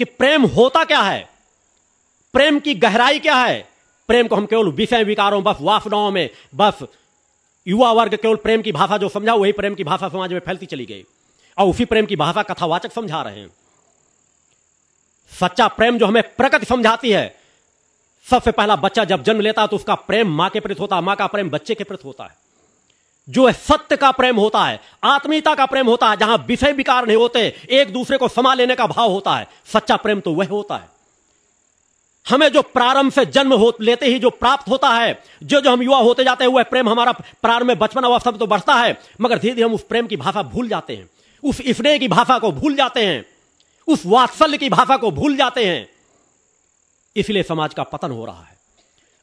कि प्रेम होता क्या है? प्रेम की गहराई क्या है? प्रेम को हम केवल विषय विकारों, बस वासनाओं में, बस युवा वर्ग केवल प्रेम की भाषा जो समझा, वही प्रेम की भाषा समाज में फैलती चली गई। और उसी प्रेम की भाषा कथावाचक समझा रहे हैं। सच्चा प्रेम जो हमें प्रकृति समझाती है, सबसे पहला बच्चा जब जन्म लेता है तो उसका प्रेम माँ के प्रति होता है, माँ का प्रेम बच्चे के प्रति होता है। जो है सत्य का प्रेम होता है, आत्मीयता का प्रेम होता है, जहाँ विषय विकार नहीं होते, एक दूसरे को समा लेने का भाव होता है, सच्चा प्रेम तो वह होता है। हमें जो प्रारंभ से जन्म हो, लेते ही जो प्राप्त होता है, जो जो हम युवा होते जाते हैं, वह प्रेम हमारा प्रारंभ में बचपन अवस्था में तो बढ़ता है, मगर धीरे धीरे हम उस प्रेम की भाषा भूल जाते हैं, उस स्नेह की भाषा को भूल जाते हैं, उस वात्सल्य की भाषा को भूल जाते हैं। इसलिए समाज का पतन हो रहा है।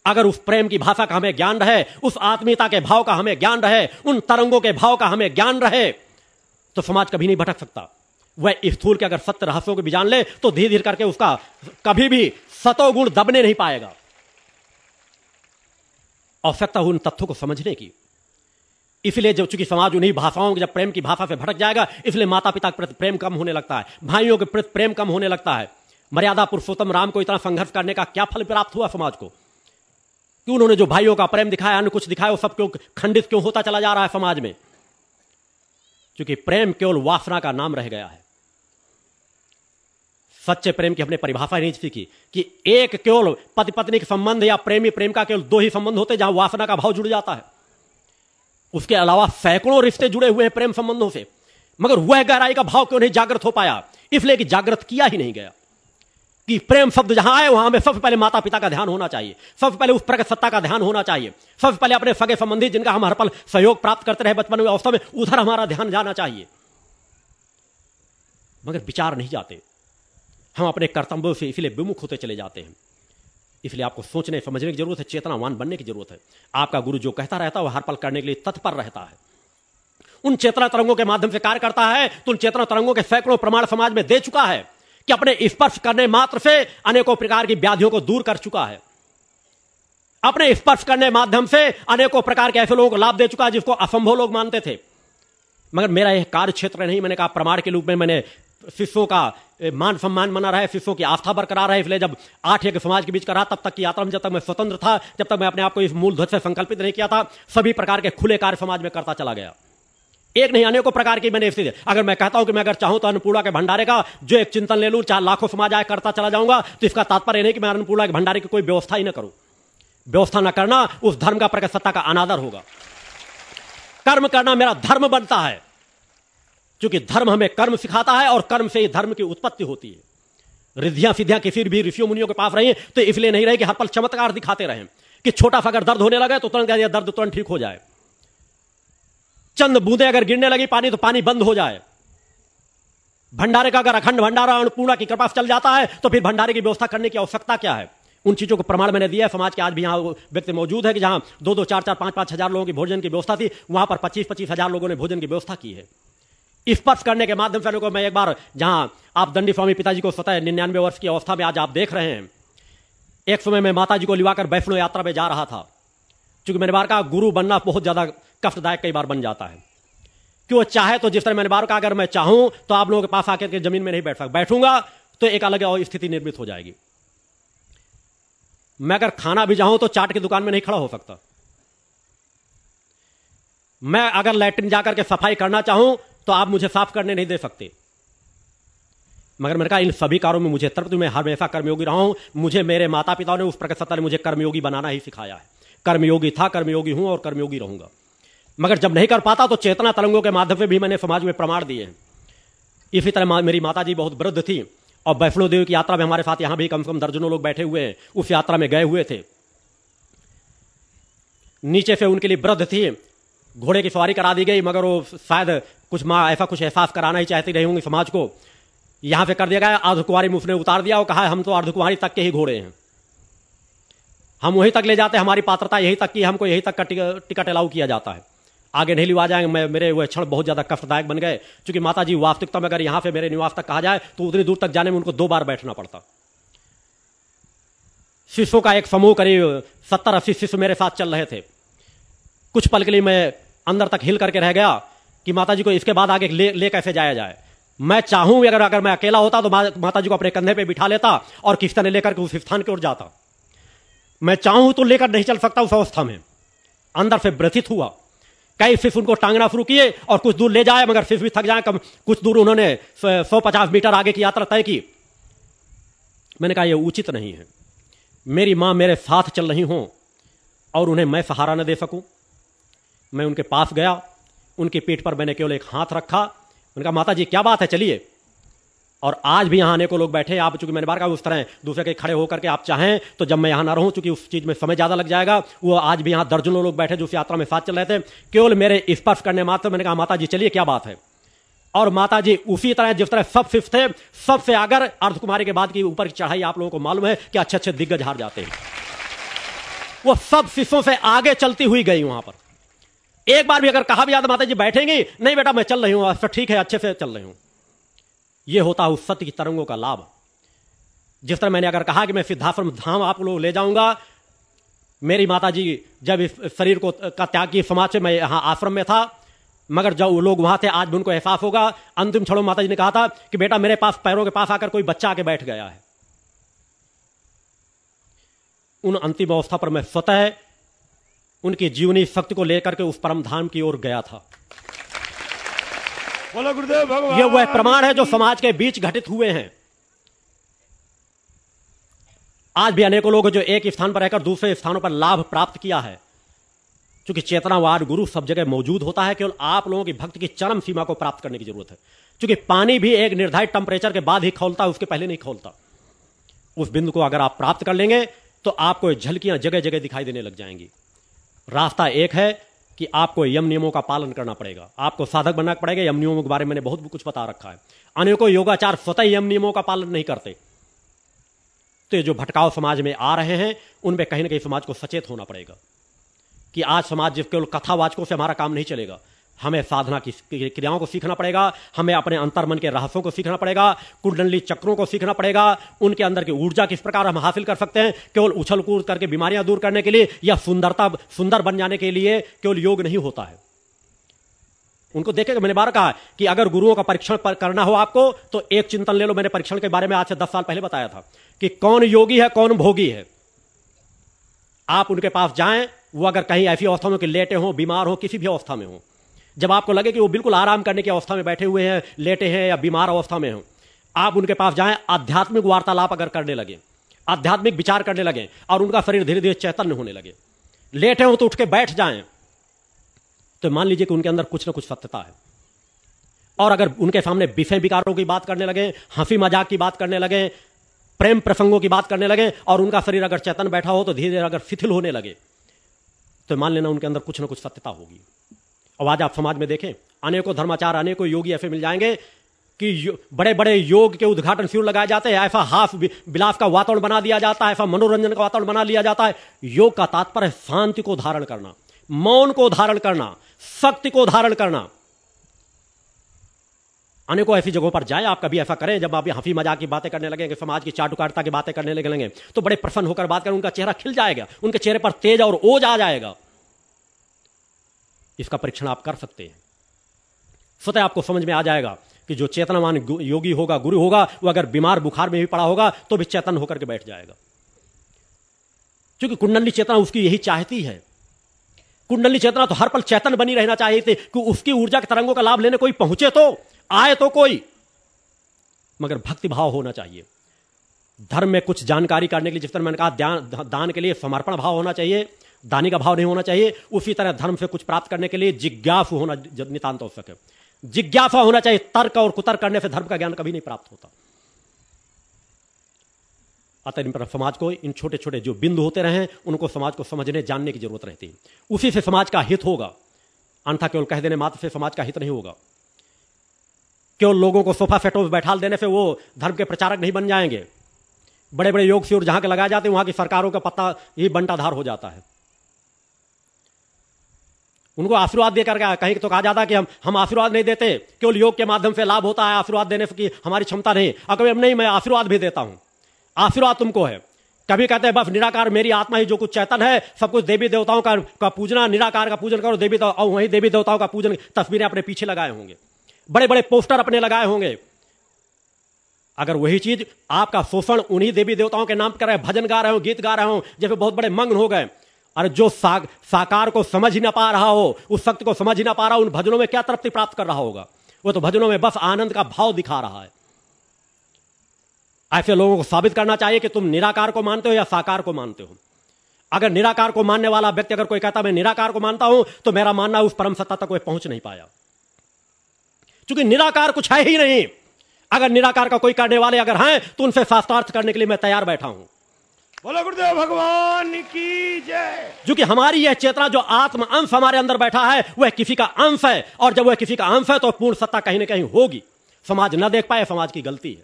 अगर उस प्रेम की भाषा का हमें ज्ञान रहे, उस आत्मीयता के भाव का हमें ज्ञान रहे, उन तरंगों के भाव का हमें ज्ञान रहे तो समाज कभी नहीं भटक सकता। वह स्थूल के अगर सत्य रहस्यों को भी जान ले तो धीरे धीरे करके उसका कभी भी सतोगुण दबने नहीं पाएगा। आवश्यकता हो उन तथ्यों को समझने की। इसलिए जब चूँकि समाज उन्हीं भाषाओं जब प्रेम की भाषा से भटक जाएगा, इसलिए माता पिता के प्रति प्रेम कम होने लगता है, भाइयों के प्रति प्रेम कम होने लगता है। मर्यादा पुरुषोत्तम राम को इतना संघर्ष करने का क्या फल प्राप्त हुआ समाज को? कि उन्होंने जो भाइयों का प्रेम दिखाया, अन्य कुछ दिखाया, वो सब क्यों खंडित क्यों होता चला जा रहा है समाज में? क्योंकि प्रेम केवल वासना का नाम रह गया है। सच्चे प्रेम की हमने परिभाषा नहीं सीखी कि एक केवल पति पत्नी के संबंध या प्रेमी प्रेम का केवल दो ही संबंध होते जहाँ वासना का भाव जुड़ जाता है। उसके अलावा सैकड़ों रिश्ते जुड़े हुए हैं प्रेम संबंधों से। मगर वह गहराई का भाव क्यों नहीं जागृत हो पाया? इसलिए कि जागृत किया ही नहीं गया। कि प्रेम शब्द जहाँ आए, वहाँ हमें सबसे पहले माता पिता का ध्यान होना चाहिए। सबसे पहले उस प्रगत सत्ता का ध्यान होना चाहिए। सबसे पहले अपने सगे संबंधी जिनका हम हर पल सहयोग प्राप्त करते रहे बचपन में, अवस्था में, उधर हमारा ध्यान जाना चाहिए। मगर विचार नहीं जाते। हम अपने कर्तव्यों से इसलिए विमुख होते चले जाते हैं। इसलिए आपको सोचने, समझने की ज़रूरत है, चेतनावान बनने की ज़रूरत है। आपका गुरु जो कहता रहता है, वह हर पल करने के लिए तत्पर रहता है। उन चेतना तरंगों के माध्यम से कार्य करता है तो उन चेतना तरंगों के सैकड़ों प्रमाण समाज में दे चुका है। कि अपने स्पर्श करने मात्र से अनेकों प्रकार की व्याधियों को दूर कर चुका है। अपने स्पर्श करने माध्यम से अनेकों प्रकार के ऐसे लोगों को लाभ दे चुका है जिसको असंभव लोग मानते थे। मगर मेरा यह कार्य क्षेत्र नहीं, मैंने कहा प्रमाण के रूप में मैंने शिष्यों का मान सम्मान मना रहा है, शिष्यों की आस्था बरकरार है, इसलिए जब आठ एक समाज के बीच का रहा, तब तक की यात्रा में जब तक मैं स्वतंत्र था, जब तक मैं अपने आप को इस मूल ध्वज से संकल्पित नहीं किया था, सभी प्रकार के खुले कार्य समाज में करता चला गया। एक नहीं, अनेकों प्रकार की मैंने स्थिति। अगर मैं कहता हूँ कि मैं अगर चाहूँ तो अन्नपूर्णा के भंडारे का, जो एक चिंतन ले लूँ चाहे लाखों समाज आए करता चला जाऊँगा तो इसका तात्पर्य नहीं कि मैं अन्नपूर्णा के भंडारे की कोई व्यवस्था ही ना करूँ। व्यवस्था न करना, उस धर्म का प्रकट का अनादर होगा। कर्म करना मेरा धर्म बनता है, क्योंकि धर्म हमें कर्म सिखाता है और कर्म से ही धर्म की उत्पत्ति होती है। रिद्धियाँ सिद्धियाँ किसी भी ऋषियों मुनियों के पास रही तो इसलिए नहीं रहे कि हर पल चमत्कार दिखाते रहे, कि छोटा सा अगर दर्द होने लगे तो तुरंत दर्द तुरंत ठीक हो जाए। चंद बूंदे अगर गिरने लगी पानी तो पानी बंद हो जाए। भंडारे का अगर अखंड भंडारा अन्नपूर्णा की कृपा चल जाता है तो फिर भंडारे की व्यवस्था करने की आवश्यकता क्या है? उन चीज़ों को प्रमाण मैंने दिया है। समाज के आज भी यहाँ व्यक्ति मौजूद है कि जहाँ दो दो, चार चार, पाँच पाँच हज़ार लोगों की भोजन की व्यवस्था थी, वहाँ पर पच्चीस पच्चीस हज़ार लोगों ने भोजन की व्यवस्था की है। स्पर्श करने के माध्यम से लोगों मैं एक बार जहाँ आप दंडी स्वामी पिताजी को स्वतः निन्यानवे वर्ष की अवस्था में आज आप देख रहे हैं, एक समय मैं माता जी को लिवाकर वैष्णो यात्रा में जा रहा था। क्योंकि मैंने बार कहा, गुरु बनना बहुत ज़्यादा कष्टदायक कई बार बन जाता है। कि वो चाहे तो जिस तरह मैंने बार कहा, अगर मैं चाहूँ तो आप लोगों के पास आकर के ज़मीन में नहीं बैठ सकता बैठूँगा तो एक अलग और स्थिति निर्मित हो जाएगी। मैं अगर खाना भी चाहूँ तो चाट की दुकान में नहीं खड़ा हो सकता। मैं अगर लैट्रिन जाकर के सफ़ाई करना चाहूँ तो आप मुझे साफ़ करने नहीं दे सकते। मगर मैंने कहा, इन सभी कारों में मुझे तर्क मैं हमेशा कर्मयोगी रहा हूँ। मुझे मेरे माता पिताओं ने उस प्रकट सत्ता ने मुझे कर्मयोगी बनाना ही सिखाया है। कर्मयोगी था, कर्मयोगी हूँ और कर्मयोगी रहूँगा। मगर जब नहीं कर पाता तो चेतना तरंगों के माध्यम से भी मैंने समाज में प्रमाण दिए हैं। इसी तरह मेरी माता जी बहुत वृद्ध थी और वैष्णो देवी की यात्रा में हमारे साथ यहाँ भी कम से कम दर्जनों लोग बैठे हुए हैं। उस यात्रा में गए हुए थे। नीचे से उनके लिए वृद्ध थी। घोड़े की सवारी करा दी गई, मगर वो शायद कुछ माँ ऐसा कुछ एहसास कराना ही चाहती रही होंगी समाज को। यहाँ पे कर दिया गया अर्धकुमारी मुफ़्त ने उतार दिया और कहा, हम तो अर्धकुमारी तक के ही घोड़े हैं। हम वहीं तक ले जाते हैं हमारी पात्रता यही तक की, हमको यही तक का टिकट अलाउ किया जाता है। आगे नहीं लिवा जाएँगे मैं मेरे वह क्षण बहुत ज़्यादा कष्टदायक बन गए। क्योंकि माता जी वास्तविकता में अगर यहाँ से मेरे निवास तक कहा जाए तो उतनी दूर तक जाने में उनको दो बार बैठना पड़ता। शिष्यों का एक समूह करीब सत्तर अस्सी शिष्य मेरे साथ चल रहे थे। कुछ पल के लिए मैं अंदर तक हिल करके रह गया कि माता जी को इसके बाद आगे ले, ले कैसे जाया जाए। मैं चाहूँ अगर अगर मैं अकेला होता तो माता जी को अपने कंधे पे बिठा लेता और किस ने लेकर के उस स्थान की ओर जाता। मैं चाहूँ तो लेकर नहीं चल सकता उस अवस्था में। अंदर से व्यथित हुआ। कई फिफ उनको टांगना शुरू किए और कुछ दूर ले जाए, मगर फिफ भी थक जाए। कम कुछ दूर उन्होंने सौ पचास मीटर आगे की यात्रा तय की। मैंने कहा यह उचित नहीं है। मेरी माँ मेरे साथ चल रही हों और उन्हें मैं सहारा न दे सकूँ। मैं उनके पास गया, उनकी पीठ पर मैंने केवल एक हाथ रखा। उनका माता जी, क्या बात है? चलिए। और आज भी यहाँ आने को लोग बैठे आप चूँकि मैंने बार कहा उस तरह दूसरे के खड़े होकर के आप चाहें तो जब मैं यहाँ ना रहूँ चूँकि उस चीज़ में समय ज़्यादा लग जाएगा वो आज भी यहाँ दर्जनों लोग बैठे जो उस यात्रा में साथ चल रहे थे। केवल मेरे स्पर्श करने मात्र मैंने कहा माता जी चलिए क्या बात है? और माता जी उसी तरह जिस तरह सब फिफ्थ थे सबसे अगर अर्धकुमारी के बाद की ऊपर की चढ़ाई आप लोगों को मालूम है कि अच्छे अच्छे दिग्गज हार जाते हैं। वो सब शिष्यों से आगे चलती हुई गई वहाँ पर। एक बार भी अगर कहा भी याद माता जी बैठेंगी? नहीं बेटा मैं चल रही हूँ अच्छा, ठीक है अच्छे से चल रही हूँ। यह होता उस सत्य की तरंगों का लाभ। जिस तरह मैंने अगर कहा कि मैं सिद्धाश्रम धाम आप लोग ले जाऊँगा, मेरी माता जी जब इस शरीर को का त्याग की समाज से मैं यहाँ आश्रम में था, मगर जब वो लोग वहाँ थे, आज भी उनको एहसास होगा। अंतिम क्षणों माता जी ने कहा था कि बेटा मेरे पास पैरों के पास आकर कोई बच्चा आके बैठ गया है। उन अंतिम अवस्था पर मैं स्वतः उनकी जीवनी शक्ति को लेकर के उस परम धाम की ओर गया था। बोलो गुरुदेव, भगवान। ये वह प्रमाण है जो समाज के बीच घटित हुए हैं। आज भी अनेकों लोग जो एक स्थान पर रहकर दूसरे स्थानों पर लाभ प्राप्त किया है। क्योंकि चेतनावाद गुरु सब जगह मौजूद होता है, केवल आप लोगों की भक्ति की चरम सीमा को प्राप्त करने की ज़रूरत है। क्योंकि पानी भी एक निर्धारित टेम्परेचर के बाद ही खोलता है उसके पहले नहीं खोलता। उस बिंदु को अगर आप प्राप्त कर लेंगे तो आपको झलकियाँ जगह जगह दिखाई देने लग जाएँगी। रास्ता एक है कि आपको यम नियमों का पालन करना पड़ेगा। आपको साधक बनना पड़ेगा, यम नियमों के बारे में बहुत कुछ बता रखा है। अनेकों योगाचार स्वतः यम नियमों का पालन नहीं करते। तो जो भटकाव समाज में आ रहे हैं उनमें कहीं ना कहीं समाज को सचेत होना पड़ेगा। कि आज समाज केवल कथावाचकों से हमारा काम नहीं चलेगा। हमें साधना की क्रियाओं को सीखना पड़ेगा, हमें अपने अंतर्मन के रहस्यों को सीखना पड़ेगा, कुंडली चक्रों को सीखना पड़ेगा, उनके अंदर की ऊर्जा किस प्रकार हम हासिल कर सकते हैं, केवल उछल कूद करके बीमारियाँ दूर करने के लिए या सुंदरता, सुंदर बन जाने के लिए केवल योग नहीं होता है। उनको देखेगा मैंने बार कहा कि अगर गुरुओं का परीक्षण पर करना हो आपको तो एक चिंतन ले लो, मैंने परीक्षण के बारे में आज से दस साल पहले बताया था कि कौन योगी है, कौन भोगी है। आप उनके पास जाएँ, वो अगर कहीं ऐसी अवस्था में कि लेटे हो, बीमार हो, किसी भी अवस्था में हो जब आपको लगे कि वो बिल्कुल आराम करने की अवस्था में बैठे हुए हैं, लेटे हैं या बीमार अवस्था में हो, आप उनके पास जाएँ, आध्यात्मिक वार्तालाप अगर करने लगे, आध्यात्मिक विचार करने लगे और उनका शरीर धीरे धीरे चैतन्य होने लगे, लेटे हो तो उठ के बैठ जाएँ तो मान लीजिए कि उनके अंदर कुछ ना कुछ सत्यता है। और अगर उनके सामने विषय विकारों की बात करने लगे, हँसी मज़ाक की बात करने लगे, प्रेम प्रसंगों की बात करने लगे और उनका शरीर अगर चेतन बैठा हो तो धीरे धीरे अगर शिथिल होने लगे तो मान लेना उनके अंदर कुछ ना कुछ सत्यता होगी। और आज आप समाज में देखें। अनेकों धर्माचार, अनेकों योगी ऐसे मिल जाएँगे कि बड़े बड़े योग के उद्घाटन शिविर लगाए जाते हैं। ऐसा हाफ़ बिलास का वातावरण बना दिया जाता है, ऐसा मनोरंजन का वातावरण बना लिया जाता है। योग का तात्पर्य शांति को धारण करना, मौन को धारण करना, शक्ति को धारण करना। अनेकों ऐसी जगहों पर जाए, आप कभी ऐसा करें जब आप हँसी मज़ाक की बातें करने लगेंगे, समाज की चाटुकारिता की बातें करने लगेंगे तो बड़े प्रसन्न होकर बात करें, उनका चेहरा खिल जाएगा, उनके चेहरे पर तेज और ओज आ जाएगा। इसका परीक्षण आप कर सकते हैं। स्वतः आपको समझ में आ जाएगा कि जो चेतनावान योगी होगा, गुरु होगा, वो अगर बीमार बुखार में भी पड़ा होगा तो भी चेतन होकर के बैठ जाएगा। क्योंकि कुंडली चेतना उसकी यही चाहती है। कुंडली चेतना तो हर पल चेतन बनी रहना चाहिए थी कि उसकी ऊर्जा के तरंगों का लाभ लेने कोई पहुँचे तो आए तो कोई। मगर भक्ति भाव होना चाहिए। धर्म में कुछ जानकारी करने के लिए, जिस तरह मैंने कहा दान के लिए समर्पण भाव होना चाहिए। दानी का भाव नहीं होना चाहिए। उसी तरह धर्म से कुछ प्राप्त करने के लिए जिज्ञासु होना नितान्त आवश्यक है। जिज्ञासा होना चाहिए, तर्क और कुतर्क करने से धर्म का ज्ञान कभी नहीं प्राप्त होता। अतः इन पर समाज को, इन छोटे छोटे जो बिंदु होते रहे उनको समाज को समझने, जानने की ज़रूरत रहती है। उसी से समाज का हित होगा। अन्यथा केवल कह देने मात्र से समाज का हित नहीं होगा। केवल लोगों को सोफा सेटों में बैठा देने से वो धर्म के प्रचारक नहीं बन जाएँगे। बड़े बड़े योग शिविर जहाँ के लगाए जाते हैं, वहाँ की सरकारों का पत्ता ही बंटाधार हो जाता है। उनको आशीर्वाद देकर कहीं तो कहा जाता कि हम हम आशीर्वाद नहीं देते केवल योग के माध्यम से लाभ होता है आशीर्वाद देने की हमारी क्षमता नहीं। अगर नहीं मैं आशीर्वाद भी देता हूँ। आशीर्वाद तुमको है। कभी कहते हैं बस निराकार मेरी आत्मा ही जो कुछ चैतन है सब कुछ देवी देवताओं का, का पूजना निराकार का पूजन करो देवी और वही देवी देवताओं का पूजन तस्वीरें अपने पीछे लगाए होंगे। बड़े बड़े पोस्टर अपने लगाए होंगे। अगर वही चीज़ आपका शोषण उन्हीं देवी देवताओं के नाम कर रहे हैं भजन गा रहे हो गीत गा रहे हो जैसे बहुत बड़े मंगन हो गए अरे जो सा, साकार को समझ ही ना पा रहा हो उस सत्य को समझ ही ना पा रहा हो उन भजनों में क्या तृप्ति प्राप्त कर रहा होगा? वो तो भजनों में बस आनंद का भाव दिखा रहा है। ऐसे लोगों को साबित करना चाहिए कि तुम निराकार को मानते हो या साकार को मानते हो। अगर निराकार को मानने वाला व्यक्ति अगर कोई कहता मैं निराकार को मानता हूँ तो मेरा मानना उस परम सत्ता तक कोई पहुँच नहीं पाया। क्योंकि निराकार कुछ है ही नहीं। अगर निराकार का कोई करने वाले अगर हैं तो उनसे शास्त्रार्थ करने के लिए मैं तैयार बैठा हूँ। बोलो गुरुदेव, भगवान की जय। जो कि हमारी यह चेतना, जो आत्म अंश हमारे अंदर बैठा है, वह किसी का अंश है, और जब वह किसी का अंश है तो पूर्ण सत्ता कहीं ना कहीं होगी। समाज न देख पाए, समाज की गलती है।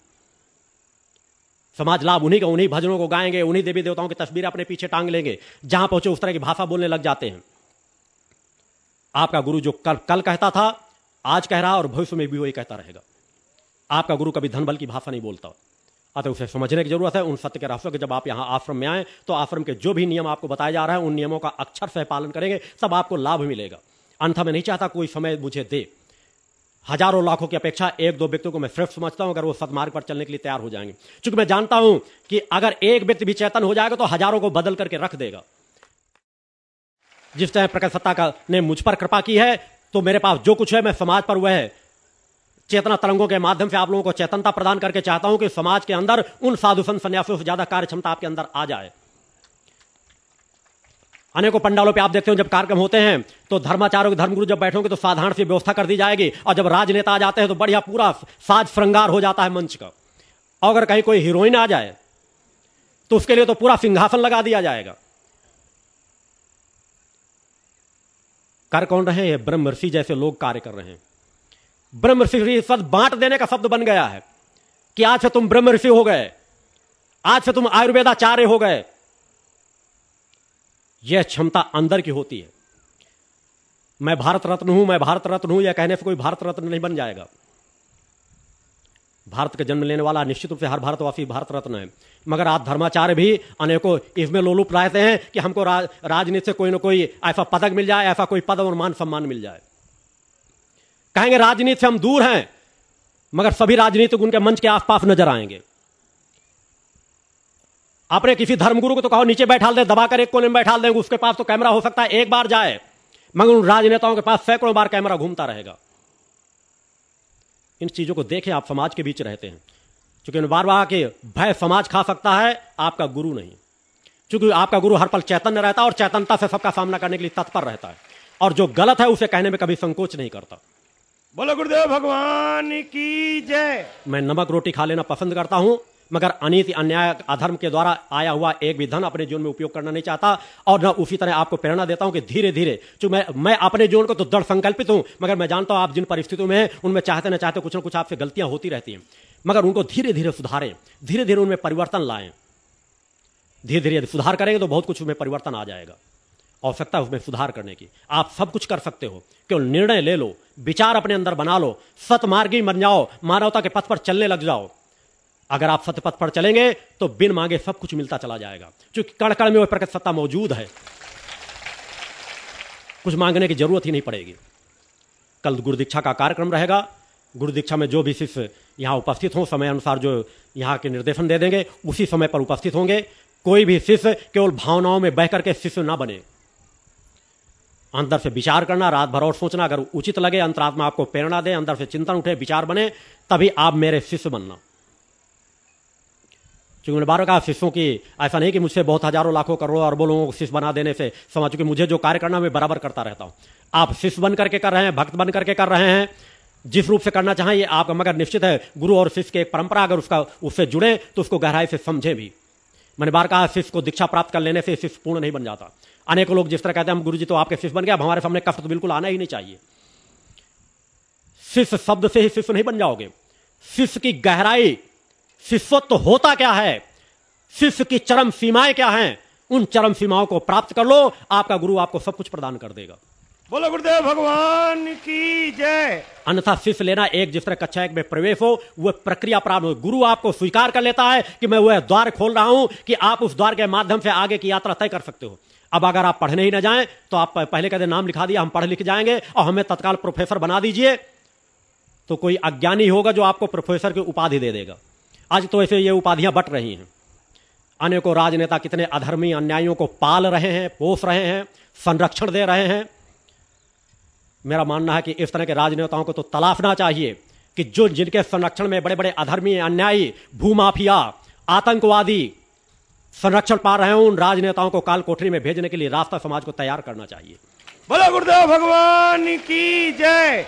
समाज लाभ उन्हीं का, उन्हीं भजनों को गाएँगे, उन्हीं देवी देवताओं की तस्वीरें अपने पीछे टांग लेंगे। जहाँ पहुँचे, उस तरह की भाषा बोलने लग जाते हैं। आपका गुरु जो कल कल कहता था, आज कह रहा, और भविष्य में भी वही कहता रहेगा। आपका गुरु कभी धन बल की भाषा नहीं बोलता। अतः उसे समझने की ज़रूरत है, उन सत्य के रहस्य जब आप यहाँ आश्रम में आए तो आश्रम के जो भी नियम आपको बताया जा रहा है, उन नियमों का अक्षर से पालन करेंगे तब आपको लाभ मिलेगा। अंत में नहीं चाहता कोई समय मुझे दे। हज़ारों लाखों की अपेक्षा एक दो व्यक्तियों को मैं सिर्फ़ समझता हूँ, अगर वो सदमार्ग पर चलने के लिए तैयार हो जाएँगे। क्योंकि मैं जानता हूँ कि अगर एक व्यक्ति भी चेतन हो जाएगा तो हज़ारों को बदल करके रख देगा। जिस तरह प्रकट सत्ता का ने मुझ पर कृपा की है तो मेरे पास जो कुछ है, मैं समाज पर वह चेतना तरंगों के माध्यम से आप लोगों को चेतनता प्रदान करके चाहता हूँ कि समाज के अंदर, उन साधु संत सन्यासियों से ज़्यादा कार्य क्षमता आपके अंदर आ जाए। अनेकों पंडालों पे आप देखते हो, जब कार्यक्रम होते हैं तो धर्माचार्यों के, धर्मगुरु जब बैठोगे तो साधारण सी व्यवस्था कर दी जाएगी, और जब राजनेता आ जाते हैं तो बढ़िया पूरा साज श्रृंगार हो जाता है मंच का। और अगर कहीं कोई हीरोइन आ जाए तो उसके लिए तो पूरा सिंहासन लगा दिया जाएगा। कर कौन रहे हैं? ब्रह्म ऋषि जैसे लोग कार्य कर रहे हैं। ब्रह्म ऋषि शब्द बांट देने का शब्द बन गया है कि आज से तुम ब्रह्म ऋषि हो गए आज से तुम आयुर्वेदाचार्य हो गए। यह क्षमता अंदर की होती है। मैं भारत रत्न हूँ मैं भारत रत्न हूँ यह कहने से कोई भारत रत्न नहीं बन जाएगा। भारत का जन्म लेने वाला निश्चित रूप से हर भारतवासी भारत रत्न है। मगर आप धर्माचार्य भी अनेकों इसमें लोलुप रहते हैं कि हमको राज, राजनीति से कोई ना कोई ऐसा पदक मिल जाए ऐसा कोई पद और मान सम्मान मिल जाए। कहेंगे, राजनीति से हम दूर हैं, मगर सभी राजनीतिक उनके मंच के आसपास नज़र आएँगे। आपने किसी धर्मगुरु को तो कहो, नीचे बैठा दे, दबाकर एक कोने में बैठा देंगे, उसके पास तो कैमरा हो सकता है, एक बार जाए। मगर उन राजनेताओं के पास सैकड़ों बार कैमरा घूमता रहेगा। इन चीज़ों को देखें, आप समाज के बीच रहते हैं। क्योंकि बार बार के भय समाज खा सकता है, आपका गुरु नहीं। क्योंकि आपका गुरु हर पल चैतन्य रहता है और चैतनता से सबका सामना करने के लिए तत्पर रहता है। और जो गलत है, उसे कहने में कभी संकोच नहीं करता। बोलो, गुरुदेव भगवान की जय। मैं नमक रोटी खा लेना पसंद करता हूँ, मगर अनित अन्याय अधर्म के द्वारा आया हुआ एक भी धन अपने जीवन में उपयोग करना नहीं चाहता, और न उसी तरह आपको प्रेरणा देता हूँ कि धीरे धीरे चूँकि मैं मैं अपने जीवन को तो दृढ़ संकल्पित हूँ, मगर मैं जानता हूँ आप जिन परिस्थितियों में उनमें चाहते ना चाहते कुछ ना कुछ आपसे गलतियाँ होती रहती हैं। मगर उनको धीरे धीरे सुधारें धीरे धीरे उनमें परिवर्तन लाएँ। धीरे धीरे सुधार करेंगे तो बहुत कुछ उसमें परिवर्तन आ जाएगा। आवश्यकता है उसमें सुधार करने की। आप सब कुछ कर सकते हो। केवल निर्णय ले लो, विचार अपने अंदर बना लो सतमार्गी बन जाओ, मानवता के पथ पर चलने लग जाओ। अगर आप सत्य पथ पर चलेंगे तो बिन मांगे सब कुछ मिलता चला जाएगा। क्योंकि कण में वह प्रकट सत्ता मौजूद है। कुछ मांगने की ज़रूरत ही नहीं पड़ेगी। कल गुरु दीक्षा का कार्यक्रम रहेगा। गुरु दीक्षा में जो भी शिष्य यहाँ उपस्थित हों, समय अनुसार जो यहाँ के निर्देशन दे देंगे, उसी समय पर उपस्थित होंगे। कोई भी शिष्य केवल भावनाओं में बह करके शिष्य ना बने। अंदर से विचार करना, रात भर और सोचना, अगर उचित लगे, अंतरात्मा आपको प्रेरणा दे, अंदर से चिंतन उठे, विचार बने, तभी आप मेरे शिष्य बनना। क्योंकि मैंने बार कहा शिष्यों की, ऐसा नहीं कि मुझसे बहुत हज़ारों, लाखों, करोड़ों अरबों लोगों को शिष्य बना देने से समझ चुके, मुझे जो कार्य करना मैं बराबर करता रहता हूँ। आप शिष्य बन करके कर रहे हैं, भक्त बन करके कर रहे हैं, जिस रूप से करना चाहें, ये आप मगर निश्चित है, गुरु और शिष्य की एक परंपरा, अगर उसका, उससे जुड़े तो उसको गहराई से समझे भी। मैंने बार कहा शिष्य को दीक्षा प्राप्त कर लेने से शिष्य पूर्ण नहीं बन जाता। अनेकों लोग जिस तरह कहते हैं हम गुरु जी तो आपके शिष्य बन गया हमारे सामने कष्ट तो बिल्कुल आना ही नहीं चाहिए। शिष्य शब्द से ही शिष्य नहीं बन जाओगे। शिष्य की गहराई शिष्यत्व होता क्या है? शिष्य की चरम सीमाएँ क्या हैं? उन चरम सीमाओं को प्राप्त कर लो आपका गुरु आपको सब कुछ प्रदान कर देगा। बोलो गुरुदेव भगवान की जय। अन्यथा शिष्य लेना एक जिस तरह कक्षा एक में प्रवेश हो वह प्रक्रिया प्रारंभ हो। गुरु आपको स्वीकार कर लेता है कि मैं वह द्वार खोल रहा हूँ कि आप उस द्वार के माध्यम से आगे की यात्रा तय कर सकते हो। अब अगर आप पढ़ने ही ना जाएँ तो आप पहले कहते नाम लिखा दिया, हम पढ़ लिख जाएँगे, और हमें तत्काल प्रोफेसर बना दीजिए। तो कोई अज्ञानी होगा जो आपको प्रोफेसर की उपाधि दे देगा। आज तो ऐसे ये उपाधियाँ बट रही हैं। अनेकों राजनेता कितने अधर्मी अन्यायों को पाल रहे हैं, पोस रहे हैं, संरक्षण दे रहे हैं। मेरा मानना है कि इस तरह के राजनेताओं को तो तलाशना चाहिए कि जो जिनके संरक्षण में बड़े बड़े अधर्मी, अन्यायी, भूमाफिया, आतंकवादी संरक्षण पा रहे हैं उन राजनेताओं को काल कोठरी में भेजने के लिए रास्ता समाज को तैयार करना चाहिए। बोलो गुरुदेव भगवान की जय।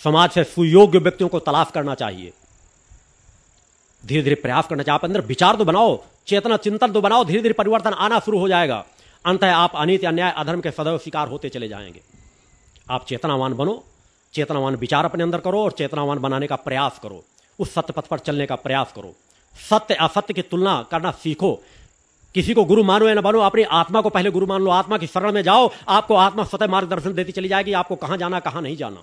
समाज से सुयोग्य व्यक्तियों को तलाश करना चाहिए। धीरे धीरे प्रयास करना चाहिए। आप अंदर विचार तो बनाओ चेतना चिंतन तो बनाओ धीरे धीरे परिवर्तन आना शुरू हो जाएगा। अंत आप अनित अन्याय अधर्म के सदैव शिकार होते चले जाएँगे। आप चेतनावान बनो चेतनावान विचार अपने अंदर करो और चेतनावान बनाने का प्रयास करो। उस सत्य पथ पर चलने का प्रयास करो। सत्य असत्य की तुलना करना सीखो। किसी को गुरु मानो या न बनो अपनी आत्मा को पहले गुरु मान लो। आत्मा की शरण में जाओ, आपको आत्मा स्वतः मार्गदर्शन देती चली जाएगी। आपको कहाँ जाना, कहाँ नहीं जाना।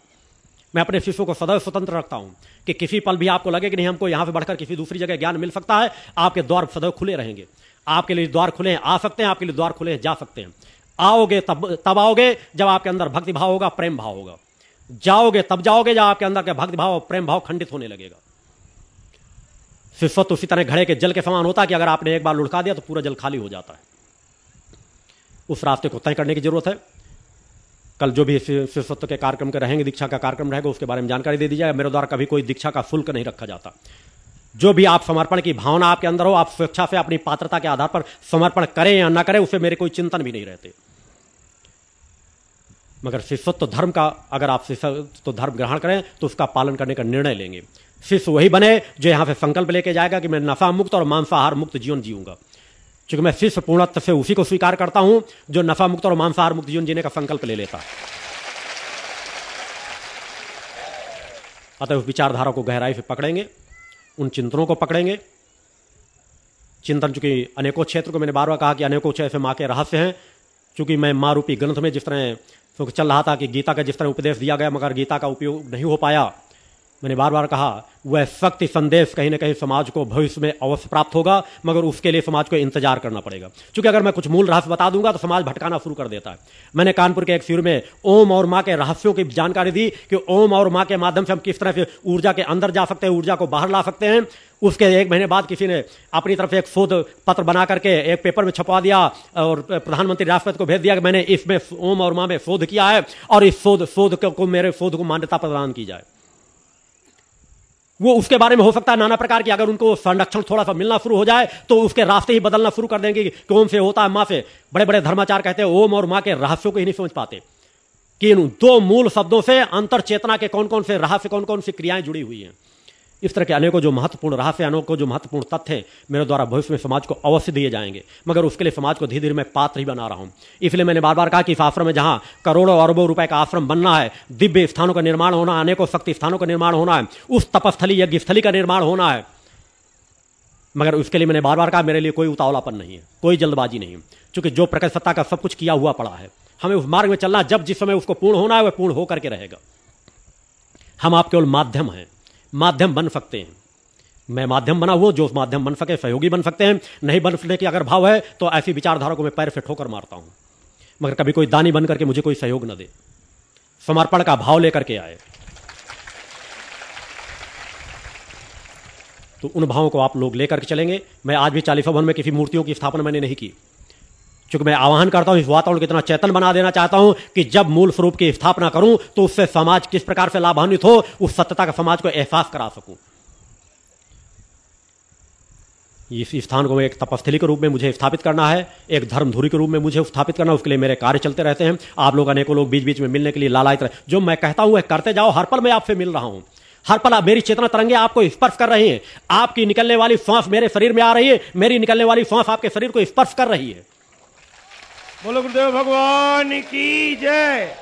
मैं अपने शिष्यों को सदैव स्वतंत्र रखता हूँ कि किसी पल भी आपको लगे कि नहीं, हमको यहाँ से बढ़कर किसी दूसरी जगह ज्ञान मिल सकता है। आपके द्वार सदैव खुले रहेंगे। आपके लिए द्वार खुले हैं, आ सकते हैं, आपके लिए द्वार खुले हैं, जा सकते हैं। आओगे तब तब आओगे जब आपके अंदर भक्ति भाव होगा, प्रेम भाव होगा। जाओगे तब जाओगे जब आपके अंदर के भक्ति भाव प्रेम भाव खंडित होने लगेगा। शिष्यत्व उसी तरह घड़े के जल के समान होता है कि अगर आपने एक बार लुढ़का दिया तो पूरा जल खाली हो जाता है। उस रास्ते को तय करने की ज़रूरत है। कल जो भी शिष्यत्व के कार्यक्रम के रहेंगे, दीक्षा का कार्यक्रम रहेगा, उसके बारे में जानकारी दे दी जाए। मेरे द्वारा कभी कोई दीक्षा का शुल्क नहीं रखा जाता। जो भी आप समर्पण की भावना आपके अंदर हो, आप स्वेच्छा से अपनी पात्रता के आधार पर समर्पण करें या ना करें उससे मेरे कोई चिंतन भी नहीं रहते। मगर शिष्यत्व धर्म का, अगर आप शिष्यत्व धर्म ग्रहण करें तो उसका पालन करने का निर्णय लेंगे। शिष्य वही बने जो यहाँ से संकल्प लेके जाएगा कि मैं नफा मुक्त और मांसाहार मुक्त जीवन जीऊँगा। क्योंकि मैं शिष्य पूर्णत्व से उसी को स्वीकार करता हूँ, जो नफा मुक्त और मांसाहार मुक्त जीवन जीने का संकल्प ले लेता है। अतः उस विचारधारा को गहराई से पकड़ेंगे, उन चिंतनों को पकड़ेंगे। चिंतन चूँकि अनेकों क्षेत्र को मैंने बार बार कहा कि अनेकों क्षेत्र माँ के रहस्य हैं। चूँकि मैं माँ रूपी ग्रंथ में जिस तरह चल रहा था कि गीता का जिस तरह उपदेश दिया गया, मगर गीता का उपयोग नहीं हो पाया मैंने बार बार कहा, वह शक्ति संदेश कहीं ना कहीं समाज को भविष्य में अवश्य प्राप्त होगा, मगर उसके लिए समाज को इंतज़ार करना पड़ेगा। क्योंकि अगर मैं कुछ मूल रहस्य बता दूँगा तो समाज भटकाना शुरू कर देता है। मैंने कानपुर के एक शिविर में ओम और माँ के रहस्यों की जानकारी दी कि ओम और माँ के माध्यम से हम किस तरह से ऊर्जा के अंदर जा सकते हैं, ऊर्जा को बाहर ला सकते हैं। उसके एक महीने बाद किसी ने अपनी तरफ़ एक शोध पत्र बना करके एक पेपर में छपवा दिया और प्रधानमंत्री राष्ट्रपति को भेज दिया कि मैंने इसमें ओम और माँ में शोध किया है और इस शोध शोध को मेरे शोध को मान्यता प्रदान की जाए। वो उसके बारे में हो सकता है नाना प्रकार की, अगर उनको संरक्षण थोड़ा सा मिलना शुरू हो जाए तो उसके रास्ते ही बदलना शुरू कर देंगे कि ओम से होता है माँ से। बड़े बड़े धर्माचार कहते हैं, ओम और माँ के रहस्यों को ही नहीं समझ पाते। कि इन दो मूल शब्दों से अंतर चेतना के कौन कौन से रहस्य कौन कौन सी क्रियाएँ जुड़ी हुई हैं। इस तरह के अनेकों जो महत्वपूर्ण रहस्य अनेकों जो महत्वपूर्ण तथ्य हैं, मेरे द्वारा भविष्य में समाज को अवश्य दिए जाएँगे। मगर उसके लिए समाज को धीरे धीरे मैं पात्र ही बना रहा हूँ। इसलिए मैंने बार बार कहा कि इस आश्रम में जहाँ करोड़ों अरबों रुपए का आश्रम बनना है, दिव्य स्थानों का निर्माण होना अनेकों शक्ति स्थानों का निर्माण होना है, उस तपस्थली यज्ञ स्थली का निर्माण होना है। मगर उसके लिए मैंने बार बार कहा, मेरे लिए कोई उतावलापन नहीं है, कोई जल्दबाजी नहीं क्योंकि जो प्रकट सत्ता का सब कुछ किया हुआ पड़ा है, हमें उस मार्ग में चलना, जब जिस समय उसको पूर्ण होना है, वह पूर्ण होकर के रहेगा। हम आप केवल माध्यम हैं। माध्यम बन सकते हैं। मैं माध्यम बना हुआ जो उस माध्यम बन सके, सहयोगी बन सकते हैं। नहीं बन सकने की अगर भाव है तो ऐसी विचारधारा को मैं पैर से ठोकर मारता हूँ। मगर कभी कोई दानी बन करके मुझे कोई सहयोग न दे। समर्पण का भाव लेकर के आए। तो उन भावों को आप लोग लेकर के चलेंगे। मैं आज भी चालीसा भवन में किसी मूर्तियों की स्थापना मैंने नहीं की। क्योंकि मैं आह्वान करता हूँ इस वातावरण को इतना चेतन बना देना चाहता हूँ कि जब मूल स्वरूप की स्थापना करूँ तो उससे समाज किस प्रकार से लाभान्वित हो, उस सत्यता का समाज को एहसास करा सकूँ। इस स्थान को एक तपस्थली के रूप में मुझे स्थापित करना है, एक धर्मधुरी के रूप में मुझे स्थापित करना उसके लिए मेरे कार्य चलते रहते हैं। आप लोग अनेकों लोग बीच बीच में मिलने के लिए लालायित रहे। जो मैं कहता हूँ, वह करते जाओ, हर पल मैं आपसे मिल रहा हूँ। हर पल मेरी चेतना तरंगे, आपको स्पर्श कर रही है। आपकी निकलने वाली सांस मेरे शरीर में आ रही है, मेरी निकलने वाली सांस आपके शरीर को स्पर्श कर रही है। बोलो गुरुदेव, भगवान की जय।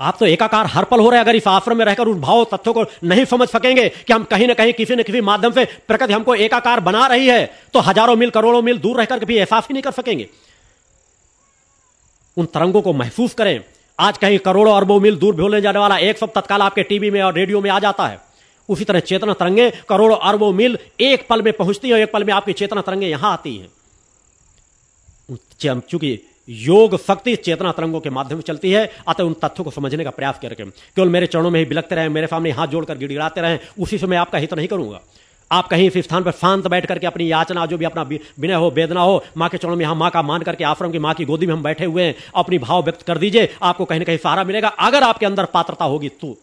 आप तो एकाकार हर पल हो रहे अगर इस आश्रम में रहकर उस भाव, तथ्यों को नहीं समझ सकेंगे कि हम कहीं ना कहीं किसी न किसी माध्यम से प्रकृति हमको एकाकार बना रही है तो हज़ारों मील, करोड़ों मील दूर रहकर भी एहसास ही नहीं कर सकेंगे। उन तरंगों को महसूस करें। आज कहीं करोड़ों अरबों मील दूर भूलने जाने वाला एक सब तत्काल आपके टीवी में और रेडियो में आ जाता है। उसी तरह चेतना तरंगे, करोड़ों अरबों मील एक पल में पहुँचती है, एक पल में आपकी चेतना तरंगे यहाँ आती हैं। चूँकि योग शक्ति चेतना तरंगों के माध्यम से चलती है। अतः उन तथ्यों को समझने का प्रयास करके। केवल मेरे चरणों में ही बिलकते रहे, मेरे सामने हाथ जोड़कर गिड़गिड़ाते रहे, उसी से मैं आपका हित नहीं करूँगा। आप कहीं इस स्थान पर शांत बैठ करके अपनी याचना, जो भी अपना विनय हो, वेदना हो, माँ के चरणों में हम माँ का मान करके आश्रम की माँ की गोदी में हम बैठे हुए हैं, अपनी भाव व्यक्त कर दीजिए, आपको कहीं ना कहीं सहारा मिलेगा, अगर आपके अंदर पात्रता होगी तो।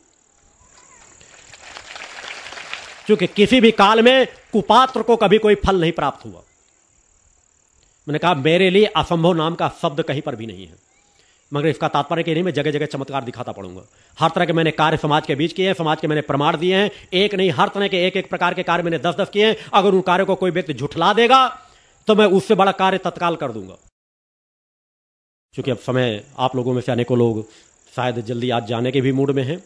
क्योंकि किसी भी काल में कुपात्र को कभी कोई फल नहीं प्राप्त हुआ। मैंने कहा, मेरे लिए असंभव नाम का शब्द कहीं पर भी नहीं है। मगर इसका तात्पर्य कि नहीं मैं जगह जगह चमत्कार दिखाता पड़ूँगा। हर तरह के मैंने कार्य समाज के बीच किए हैं, समाज के मैंने प्रमाण दिए हैं। एक नहीं, हर तरह के एक एक प्रकार के कार्य मैंने दस दस किए हैं। अगर उन कार्य को कोई व्यक्ति झुठला देगा तो मैं उससे बड़ा कार्य तत्काल कर दूँगा। क्योंकि अब समय, आप लोगों में से अनेकों लोग शायद जल्दी आज जाने के भी मूड में हैं।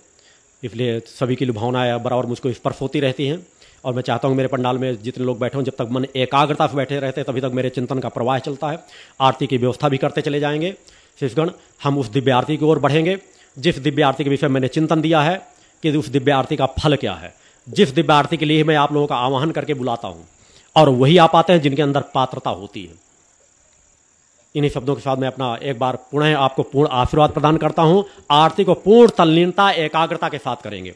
इसलिए सभी की लुभावनाएँ बराबर मुझको स्पर्श होती रहती हैं। और मैं चाहता हूँ मेरे पंडाल में जितने लोग बैठे हों, जब तक मन एकाग्रता से बैठे रहते तभी तक मेरे चिंतन का प्रवाह चलता है। आरती की व्यवस्था भी करते चले जाएँगे। शिषगण हम उस दिव्य आरती की ओर बढ़ेंगे। जिस दिव्य आरती के विषय मैंने चिंतन दिया है कि उस दिव्य आरती का फल क्या है, जिस दिव्य आरती के लिए मैं आप लोगों का आह्वान करके बुलाता हूँ, और वही आ पाते हैं जिनके अंदर पात्रता होती है। इन्हीं शब्दों के साथ मैं अपना एक बार पुनः आपको पूर्ण आशीर्वाद प्रदान करता हूँ। आरती को पूर्ण तल्लीनता, एकाग्रता के साथ करेंगे।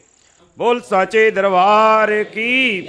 बोल साचे दरबार की।